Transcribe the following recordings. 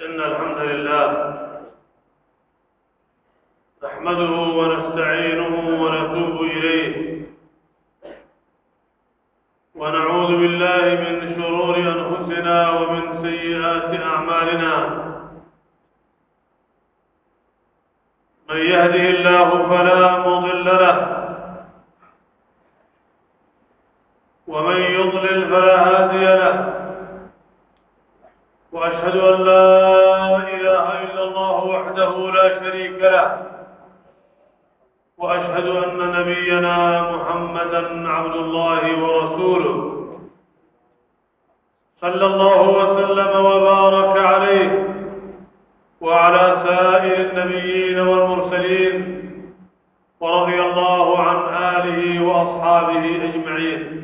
إن الحمد لله نحمده ونستعينه ونتوب إليه ونعوذ بالله من شرور أنفسنا ومن سيئات أعمالنا. من يهده الله فلا مضل له ومن يضلل فلا هادي له. وأشهد أن لا إله إلا الله وحده لا شريك له. وأشهد أن نبينا محمدا عبد الله ورسوله. صلى الله وسلم وبارك عليه وعلى سائر النبيين والمرسلين ورضي الله عن آله وأصحابه أجمعين.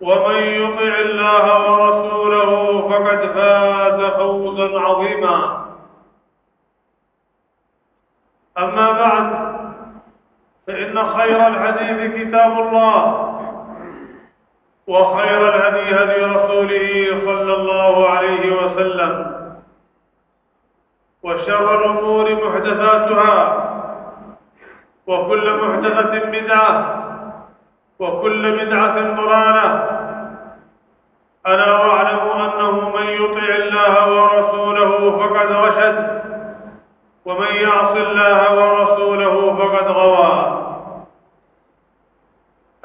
ومن يطع الله ورسوله فقد فاز فوزا عظيما. أما بعد فإن خير الحديث كتاب الله وخير الهدي هدي رسوله صلى الله عليه وسلم وشر الأمور محدثاتها وكل محدثة بدعة وكل بدعة ضلالة ألا واعلموا أنه من يطع الله ورسوله فقد رشد ومن يعص الله ورسوله فقد غوى.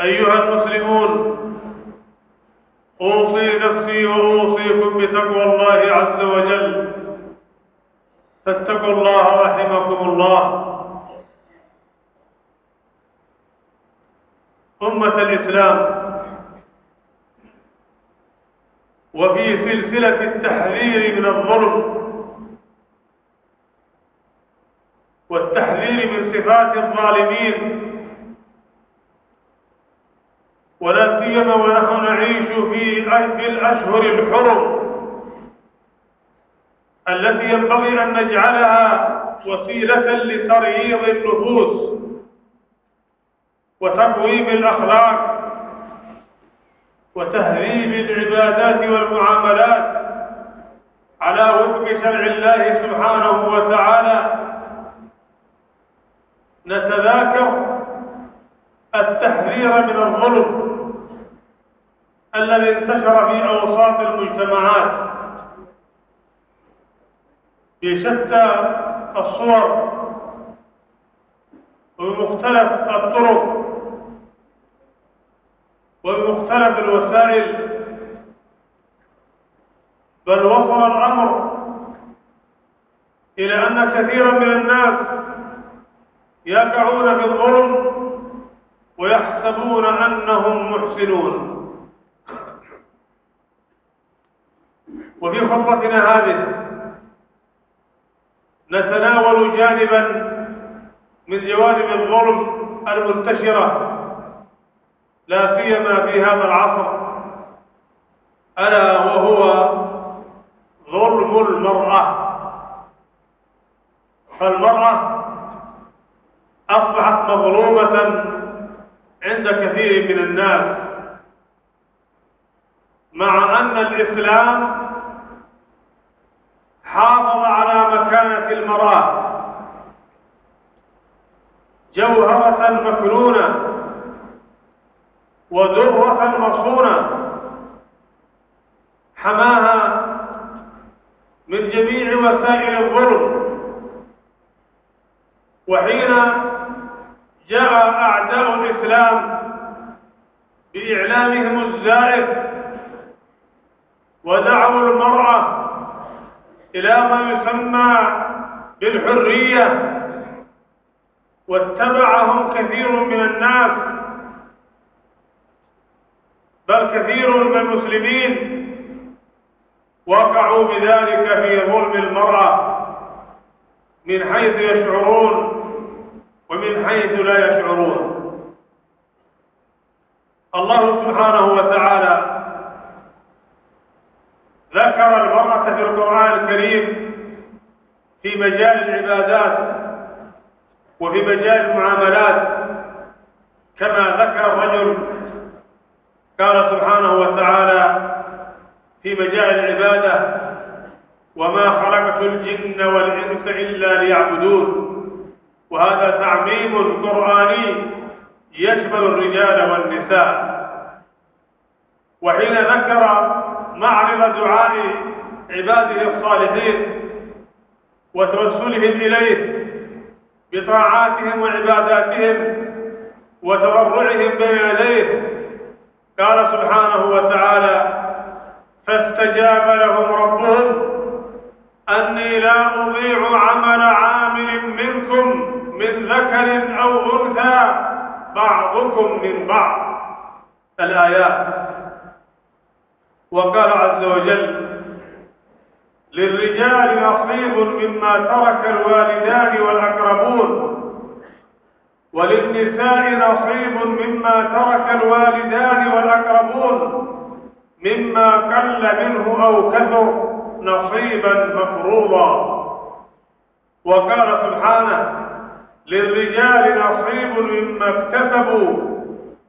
أيها المسلمون أوصي نفسي وأوصيكم بتقوى الله عز وجل. فاتقوا الله رحمكم الله. أمة الإسلام وفي سلسلة التحذير من الظلم. والتحذير من صفات الظالمين. ولا سيما ونحن نعيش في الأشهر الحرم التي ينبغي أن نجعلها وسيلة لترييض النفوس وتقويم الأخلاق. وتهذيب العبادات والمعاملات على وفق شرع الله سبحانه وتعالى. نتذاكر التحذير من الظلم الذي انتشر في أوساط المجتمعات. بشتى الصور وبمختلف الطرق وبمختلف الوسائل بل وصل الأمر إلى أن كثيرا من الناس يقعون في الظلم ويحسبون أنهم محسنون. وفي خطبتنا هذه نتناول جانبا من جوانب الظلم المنتشرة. لا سيما في هذا العصر. ألا وهو ظلم المرأة. فالمرأة أصبحت مظلومة عند كثير من الناس مع أن الإسلام حافظ على مكانة المرأة جوهرة مكنونة. ودرة مصونة حماها من جميع وسائل الظلم. وحين جاء أعداء الإسلام بإعلامهم الزائف ودعوا المرأة إلى ما يسمى بالحرية واتبعهم كثير من الناس. بل كثير من المسلمين وقعوا بذلك في ظلم المرأة من حيث يشعرون ومن حيث لا يشعرون. الله سبحانه وتعالى ذكر المرأة في القرآن الكريم في مجال العبادات وفي مجال المعاملات كما ذكر الرجل قال سبحانه وتعالى في مجال العبادة وما خلقت الجن والإنس إلا ليعبدون. وهذا تعميم قرآني يشمل الرجال والنساء. وحين ذكر معرض دعاء عباده الصالحين وتوسلهم إليه بطاعاتهم وعباداتهم وتضرعهم بين يديه قال سبحانه وتعالى فاستجاب لهم ربهم أني لا أضيع عمل عامل منكم من ذكر أو أنثى بعضكم من بعض. الآيات. وقال عز وجل للرجال نصيب مما ترك الوالدان والأقربون وللنساء نصيب مما ترك الوالدان والأقربون مما قل منه أو كثر نصيبا مفروضا. وقال سبحانه للرجال نصيب مما اكتسبوا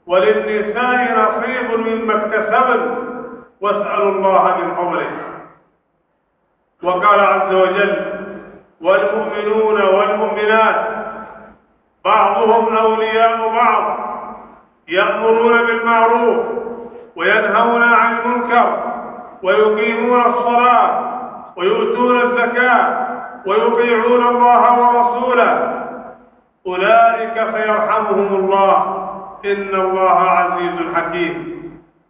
وللنساء نصيب مما اكتسبن. واسألوا الله من فضله. وقال عز وجل والمؤمنون والمؤمنات بعضهم أولياء بعض يأمرون بالمعروف وينهون عن المنكر ويقيمون الصلاة ويؤتون الزكاة ويطيعون الله ورسوله. أولئك سيرحمهم الله. إن الله عزيز حكيم.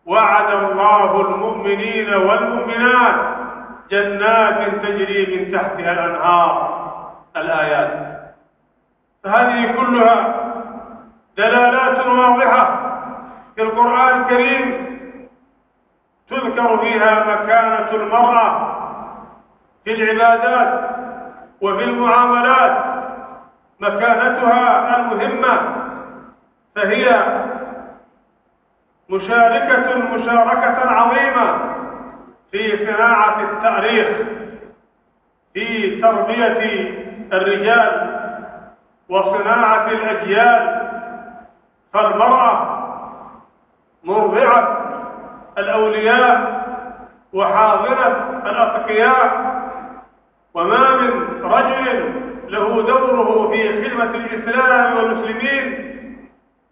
وعد الله المؤمنين والمؤمنات جنات تجري من تحتها الأنهار. الآيات. فهذه كلها دلالات واضحة في القرآن الكريم تذكر فيها مكانة المرأة في العبادات وفي المعاملات مكانتها المهمة فهي مشاركة مشاركة عظيمة في صناعة التاريخ في تربية الرجال وصناعة الأجيال. فالمرأة مرضعة الأولياء وحاضنة الأتقياء وما من رجل له دوره في خدمة الإسلام والمسلمين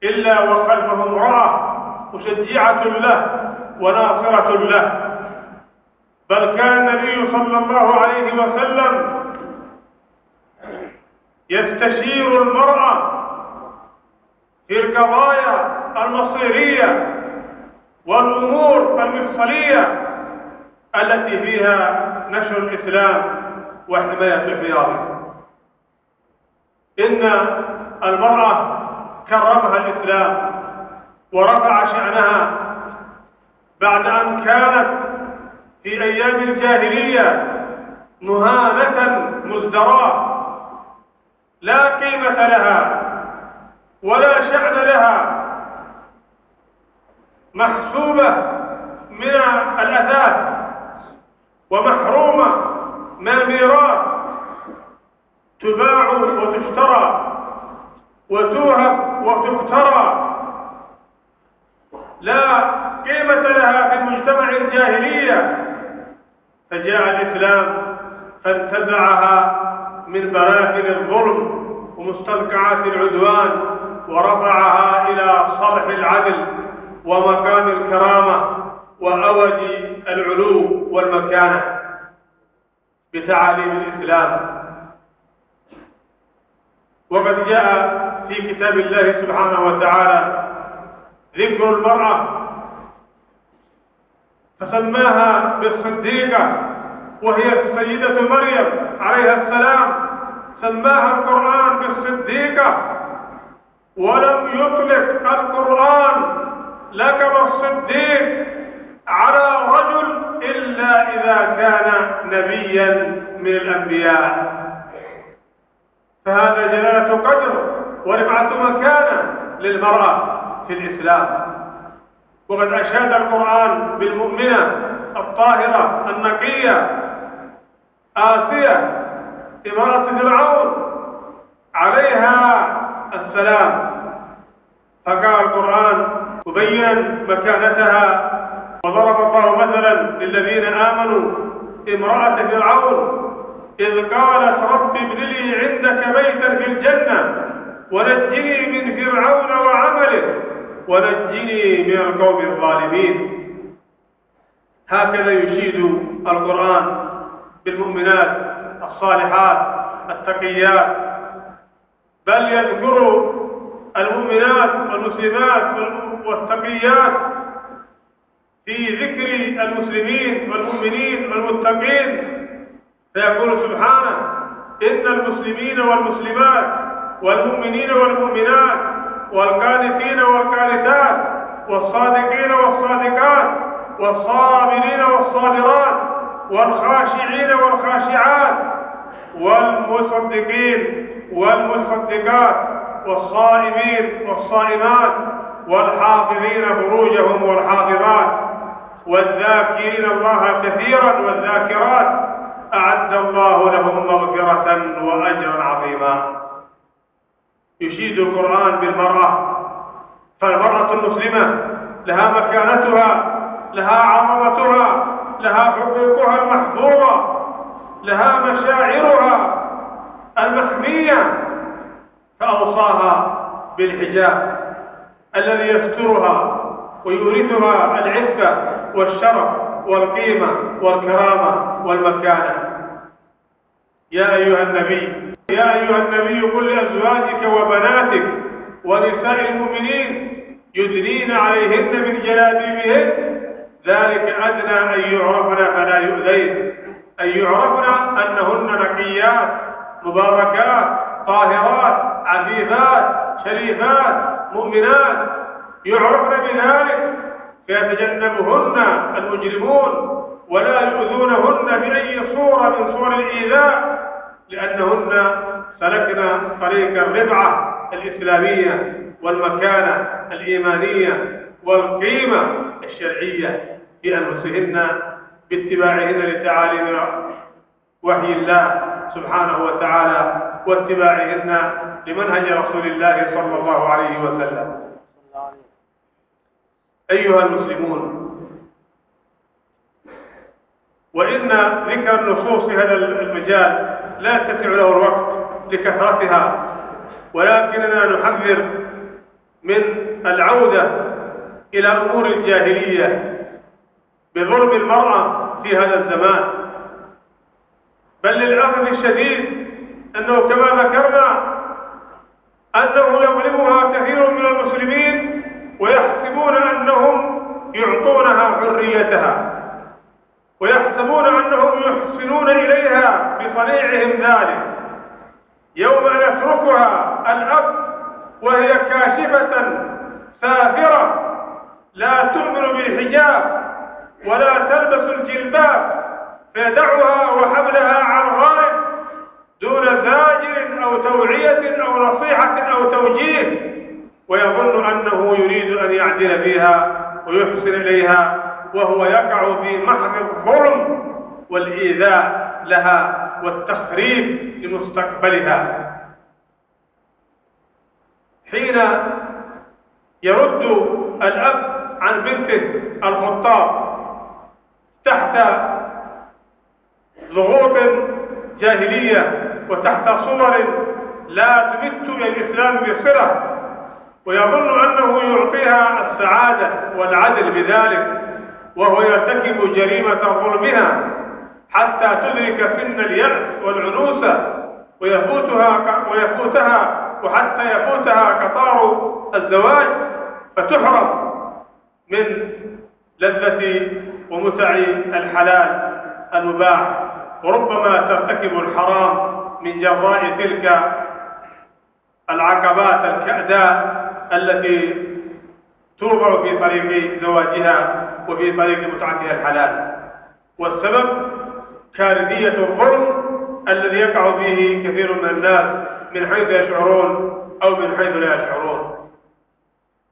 إلا وخلفه امرأة مشجعة له وناصرة له. بل كان النبي صلى الله عليه وسلم يستشير المرأة في القضايا المصيرية والأمور المفصلية التي فيها نشر الإسلام وحماية حياضه إن المرأة كرمها الإسلام ورفع شأنها بعد أن كانت في أيام الجاهلية مهانة مزدراة لا قيمة لها ولا شأن لها. محسوبة من الأثاث ومحرومة من الميراث تباع وتشترى وتوهب وتقترى. لا قيمة لها في مجتمع الجاهلية. فجاء الإسلام فانتزعها من براثن الظلم ومستنقعات العدوان ورفعها إلى صرح العدل. ومقام الكرامة وأوج العلو والمكانة بتعاليم الإسلام. وقد جاء في كتاب الله سبحانه وتعالى ذكر المرأة فسماها بالصديقة وهي السيدة مريم عليها السلام. سماها القرآن بالصديقة ولم يطلق القرآن لقب الصديق على رجل إلا إذا كان نبيا من الأنبياء. فهذا جلالة قدر ورفعة مكانة للمرأة في الإسلام. وقد أشاد القرآن بالمؤمنة الطاهرة النقية آسية امرأة فرعون عليها السلام. فقال مبينا مكانتها وضرب الله مثلا للذين آمنوا امرأة فرعون إذ قالت رب ابن لي عندك بيتا في الجنة ونجني من فرعون وعمله ونجني من القوم الظالمين. هكذا يشيد القرآن بالمؤمنات الصالحات التقيات. بل يذكر المؤمنات والمسلمات والتقيات في ذكر المسلمين والمؤمنين والمتقين. فيقول سبحانه إن المسلمين والمسلمات والمؤمنين والمؤمنات والقانتين والقانتات والصادقين والصادقات والصابرين والصابرات والخاشعين والخاشعات والمصدقين والمصدقات والصائمين والصائمات والحافظين فروجهم والحافظات والذاكرين الله كثيرا والذاكرات أعد الله لهم مغفرة وأجرا عظيما. يشيد القرآن بالمرأة فالمرأة المسلمة لها مكانتها لها عظمتها لها حقوقها المحفوظة لها مشاعرها المحمية فأوصاها بالحجاب. الذي يسترها ويورثها العفة والشرف والقيمة والكرامة والمكانة. يا أيها النبي يا أيها النبي قل لأزواجك وبناتك ونساء المؤمنين يدنين عليهن من جلابيبهن. ذلك أدنى أن يعرفن فلا يؤذين. أن يعرفن أنهن نقيات مباركات طاهرات عفيفات شريفات. مؤمنات يعرفن بذلك فيتجنبهن المجرمون ولا يؤذونهن بأي صورة من صور الإيذاء لأنهن سلكنا طريق الربعة الإسلامية والمكانة الإيمانية والقيمة الشرعية في أنفسهن باتباعهن لتعاليم وحي الله سبحانه وتعالى. واتباعهن لمنهج رسول الله صلى الله عليه وسلم. أيها المسلمون وإن ذكر النصوص في هذا المجال لا يتسع له الوقت لكثرتها ولكننا نحذر من العودة إلى أمور الجاهلية بظلم المرأة في هذا الزمان. بل للأسف الشديد أنه كما ذكرنا أنه يظلمها كثير من المسلمين ويحسبون أنهم يعطونها حريتها ويحسبون أنهم يحسنون إليها بصنيعهم ذلك. يوم أن يتركها الأب وهي كاشفة سافرة لا تؤمن بالحجاب ولا تلبس الجلباب فيدعها وحملها عن غائب دون زاجر أو توعية أو نصيحة أو توجيه ويظن أنه يريد أن يعدل فيها ويحسن إليها وهو يقع في محض الظلم والإيذاء لها والتخريب لمستقبلها. حين يرد الأب عن بنته الخطاب تحت ضغوط جاهلية وتحت صور لا تمت إلى الإسلام بصلة ويظن أنه يعطيها السعادة والعدل بذلك وهو يرتكب جريمة ظلمها حتى تدرك سن اليأس والعنوسة ويفوتها ويفوتها وحتى يفوتها قطار الزواج فتحرم من لذة ومتع الحلال المباح وربما ترتكب الحرام من جراء تلك العقبات الكأداء التي توضع في طريق زواجها وفي طريق متعتها الحلال. والسبب كاردية الظلم الذي يقع فيه كثير من الناس من حيث يشعرون أو من حيث لا يشعرون.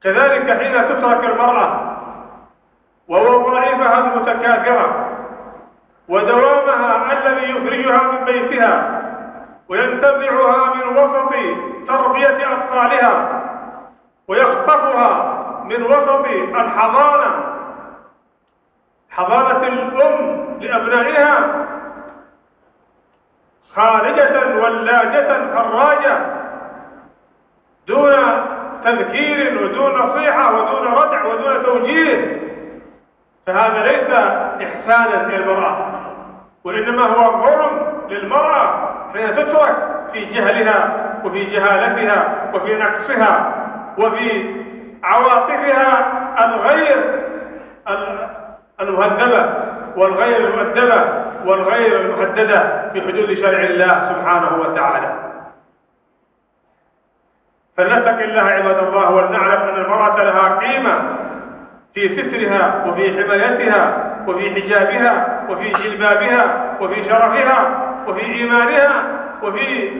كذلك حين تترك المرأة ووظائفها المتكاثرة ودوامها الذي يخرجها من بيتها وينتزعها من وسط تربية أطفالها ويخطفها من وسط الحضانة حضانة الأم لأبنائها خارجة ولاجة خراجة دون تذكير ودون نصيحة ودون ردع ودون توجيه. فهذا ليس إحسانا للمرأة وإنما هو ظلم للمرأة حين تترك في جهلها وفي جهالتها وفي نقصها. وفي عواطفها الغير المهذبة والغير المؤدبة والغير المحددة بحدود شرع الله سبحانه وتعالى. فلنتق الله عباد الله ولنعلم أن المرأة لها قيمة في سترها وفي حمايتها وفي حجابها وفي جلبابها وفي شرفها وفي إيمانها وفي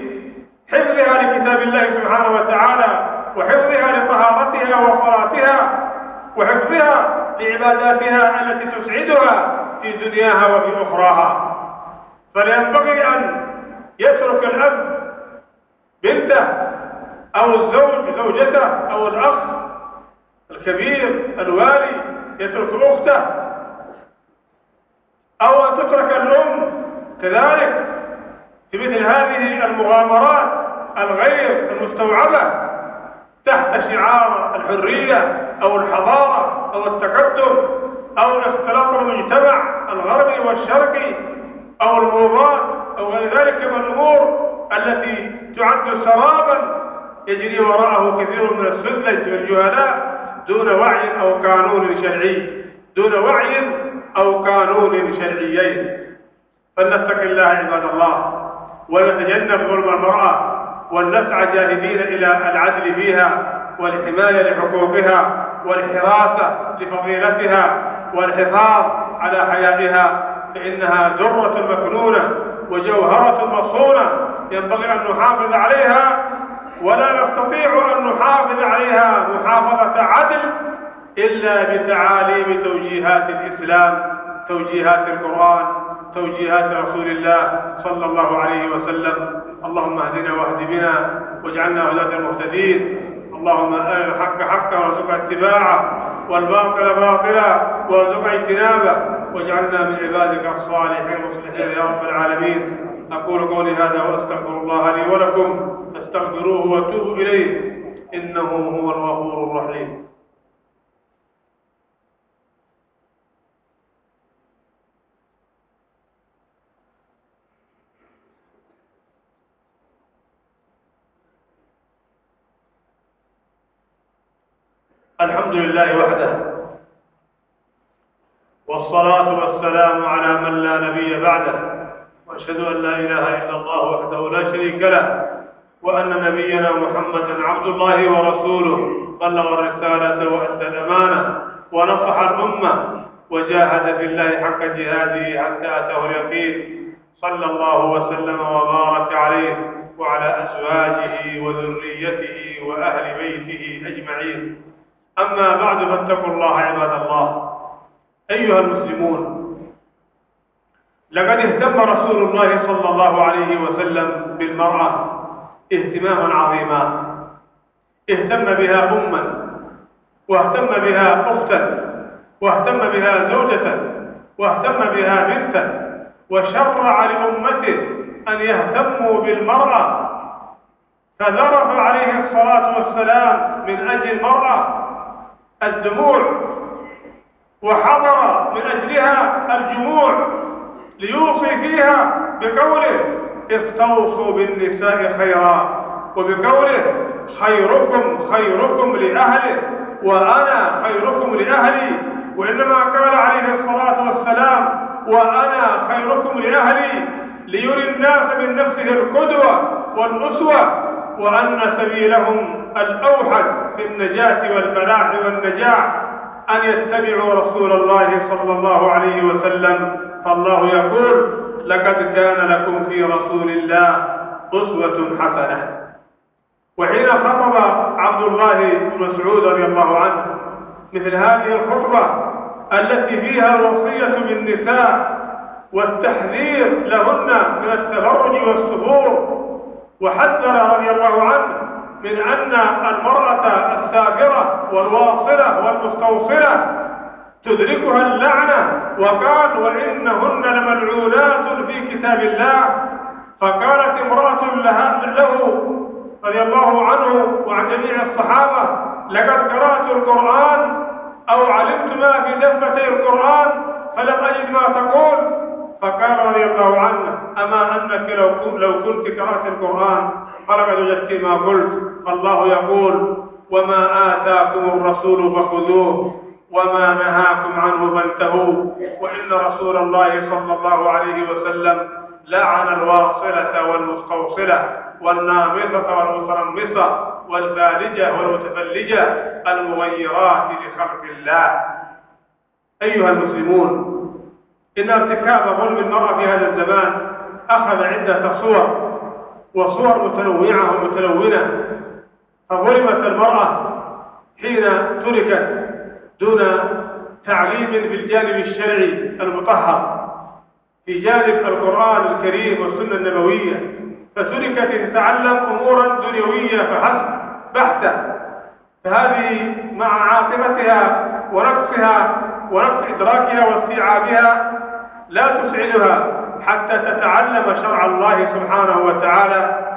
حفظها لكتاب الله سبحانه وتعالى وحفظها لطهارتها وصلاتها وحفظها لعباداتها التي تسعدها في دنياها وفي أخراها. فلينبغي أن يترك الأب بنته أو الزوج زوجته أو الأخ الكبير الوالي يترك أخته أو أن تترك الأم كذلك في مثل هذه المغامرات الغير المستوعبة تحت شعار الحرية أو الحضارة أو التقدم أو اختلاط المجتمع الغربي والشرقي أو الموضات أو غير ذلك من الأمور التي تعد سرابا يجري وراءه كثير من السذج والجهلاء دون وعي أو قانون شرعي دون وعي أو قانون شرعيين. فلنتق الله عباد الله ونتجنب ظلم المرأة ولنسعى جاهدين إلى العدل فيها والحماية لحقوقها والحراسة لفضيلتها والحفاظ على حيائها فإنها ذرة مكنونة وجوهرة مصونة ينبغي أن نحافظ عليها ولا نستطيع أن نحافظ عليها محافظة عدل إلا بتعاليم توجيهات الإسلام توجيهات القرآن توجيهات رسول الله صلى الله عليه وسلم. اللهم اهدنا واهد بنا واجعلنا هداة المهتدين. اللهم أرنا الحق حقا وارزقنا اتباعه والباطل باطلا وارزقنا اجتنابه. واجعلنا من عبادك الصالحين المصلحين يا رب العالمين. أقول قولي هذا وأستغفر الله لي ولكم. فاستغفروه وتوبوا إليه. إنه هو الغفور الرحيم. الحمد لله وحده. والصلاة والسلام على من لا نبي بعده. وأشهد أن لا إله إلا الله وحده لا شريك له. وأن نبينا محمدا عبد الله ورسوله بلغ الرسالة وأدى الأمانة ونصح الأمة. وجاهد في الله حق جهاده حتى أتاه اليقين. صلى الله وسلم وبارك عليه وعلى أزواجه وذريته وأهل بيته أجمعين. أما بعد فاتقوا الله عباد الله. أيها المسلمون لقد اهتم رسول الله صلى الله عليه وسلم بالمرأة اهتماما عظيما. اهتم بها أما واهتم بها أختا واهتم بها زوجة واهتم بها بنتا وشرع لأمته أن يهتموا بالمرأة. فذرف عليه الصلاة والسلام من أجل المرأة الدموع وحضر من أجلها الجموع ليوصي فيها بقوله استوصوا بالنساء خيرا وبقوله خيركم خيركم لأهله وأنا خيركم لأهلي وإنما قال عليه الصلاة والسلام وأنا خيركم لأهلي ليري الناس من نفسه القدوة والأسوة وأن سبيلهم الأوحد في النجاة والفلاح والنجاح أن يتبعوا رسول الله صلى الله عليه وسلم. فالله يقول لقد كان لكم في رسول الله أسوة حسنة. وحين خطب عبد الله بن مسعود رضي الله عنه مثل هذه الخطبة التي فيها الوصية بالنساء والتحذير لهن من التبرج والسفور وحذر رضي الله عنه من أن المرأة السافرة والواصلة والمستوصلة تدركها اللعنة وقال وإنهن لملعونات في كتاب الله فقالت امرأة لها له رضي الله عنه وعن جميع الصحابة لقد قرأت القرآن أو علمت ما في دفتي القرآن فلم أجد ما تقول فقال رضي الله عنه أما أنك لو لو كنت قرأت القرآن فلقد وجدت ما قلت. فالله يقول وما آتاكم الرسول فخذوه وما نهاكم عنه فانتهوا وإن رسول الله صلى الله عليه وسلم لعن الواصلة والمستوصلة والنامصة والمترمصة والفالجة والمتفلجة المغيرات لخلق الله. أيها المسلمون إن ارتكاب ظلم المرأة في هذا الزمان أخذ عدة صور وصور متنوعة ومتلونة فظلمت المرأة حين تركت دون تعليم بالجانب الشرعي المطهر. في جانب القرآن الكريم والسنة النبوية فتركت تتعلم أمورا دنيوية فحسب بحتة فهذه مع عاقبتها ونقصها ونقص إدراكها واستيعابها لا تسعدها حتى تتعلم شرع الله سبحانه وتعالى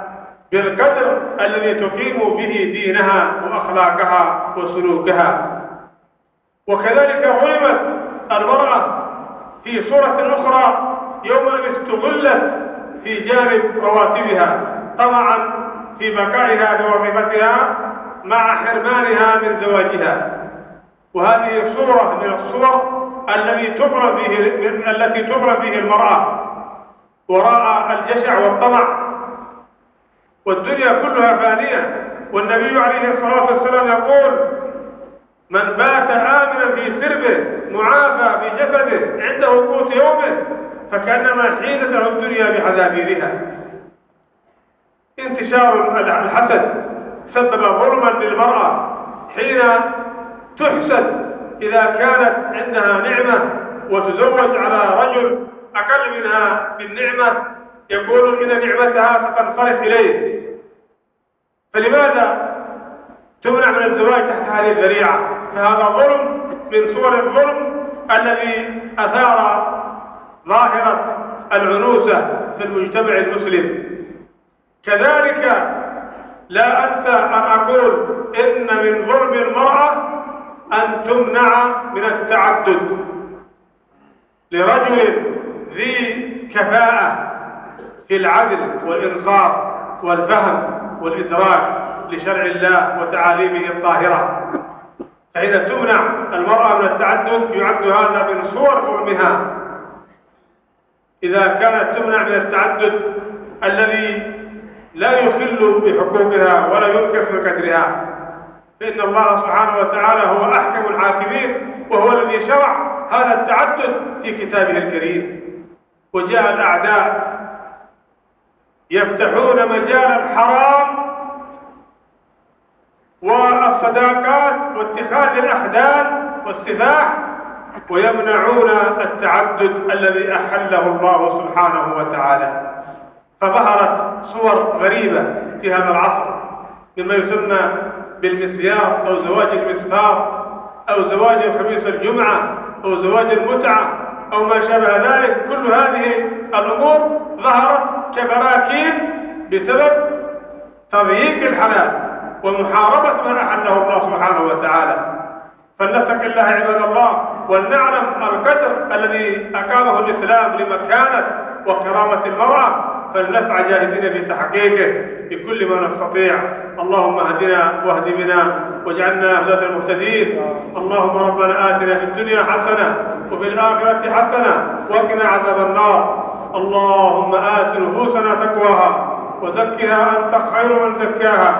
بالقدر الذي تقيم به دينها وأخلاقها وسلوكها. وكذلك ظلمت المرأة في صورة أخرى يوم أن استغلت في جانب رواتبها طمعا في بقائها بوظيفتها مع حرمانها من زواجها. وهذه صورة من الصور الذي تبرى فيه التي تبرى فيه المرأة. وراء الجشع والطمع والدنيا كلها فانية. والنبي عليه الصلاة والسلام يقول من بات آمنا في سربه معافى في جسده عنده قوت يومه فكأنما حينت له الدنيا بحذافيرها انتشار الحسد سبب ظلما للمرأة حين تحسد إذا كانت عندها نعمة وتزوج على رجل أقل منها بالنعمة. يقول إن نعمتها ستنصرف إليه. فلماذا تمنع من الزواج تحت هذه الذريعة؟ فهذا ظلم من صور الظلم الذي أثار ظاهرة العنوسة في المجتمع المسلم. كذلك لا أنسى أن أقول إن من ظلم المرأة أن تمنع من التعدد لرجل ذي كفاءة. العدل والإنصاف والفهم والإدراك لشرع الله وتعاليمه الطاهرة. فحين تمنع المرأة من التعدد يعد هذا من صور ظلمها إذا كانت تمنع من التعدد الذي لا يخل بحقوقها ولا ينكر من قدرها فإن الله سبحانه وتعالى هو أحكم الحاكمين وهو الذي شرع هذا التعدد في كتابه الكريم. وجاء الأعداء يفتحون مجال الحرام والصداقات واتخاذ الأخدان والسفاح ويمنعون التعدد الذي أحله الله سبحانه وتعالى. فظهرت صور غريبة في هذا العصر مما يسمى بالمسيار أو زواج المسفار أو زواج خميس الجمعة أو زواج المتعة أو ما شابه ذلك. كل هذه الأمور ظهرت كبراكين بسبب تضييق الحلال ومحاربة ما أحله الله سبحانه وتعالى. فلنتق الله عباد الله ولنعلم القدر الذي أقامه الإسلام لمكانة وكرامة المرأة. فلنسعى جاهدين في تحقيقه بكل ما نستطيع. اللهم اهدنا واهد بنا واجعلنا هداة المهتدين. اللهم ربنا آتنا في الدنيا حسنة وفي الآخرة حسنة وقنا عذاب النار. اللهم آت نفوسنا تقواها وزكها أنت خير من زكاها.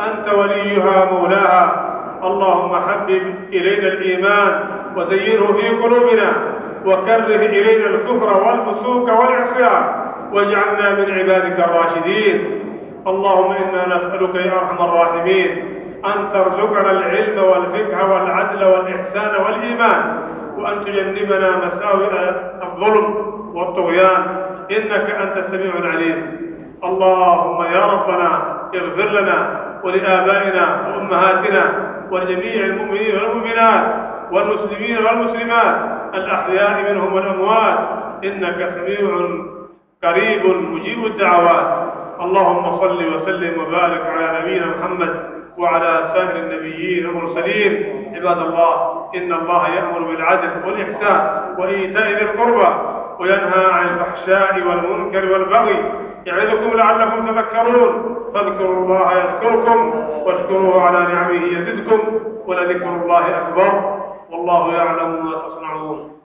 أنت وليها مولاها. اللهم حبب إلينا الإيمان وزينه في قلوبنا وكره إلينا الكفر والفسوق والعصيان واجعلنا من عبادك الراشدين. اللهم إنا نسألك يا أرحم الراحمين أن ترزقنا العلم والفقه والعدل والإحسان والإيمان وأن تجنبنا مساوئ الظلم والطغيان إنك أنت السميع العليم. اللهم يا ربنا اغفر لنا ولآبائنا وأمهاتنا ولجميع المؤمنين والمؤمنات والمسلمين والمسلمات الأحياء منهم والأموات. إنك سميع قريب مجيب الدعوات. اللهم صل وسلم وبارك على نبينا محمد وعلى سائر النبيين والمرسلين. عباد الله إن الله يأمر بالعدل والإحسان وإيتاء ذي القربى. وينهى عن الفحشاء والمنكر والبغي يعظكم لعلكم تذكرون. فاذكروا الله يذكركم واشكروه على نعمه يزدكم ولذكر الله أكبر. والله يعلم ما تصنعون.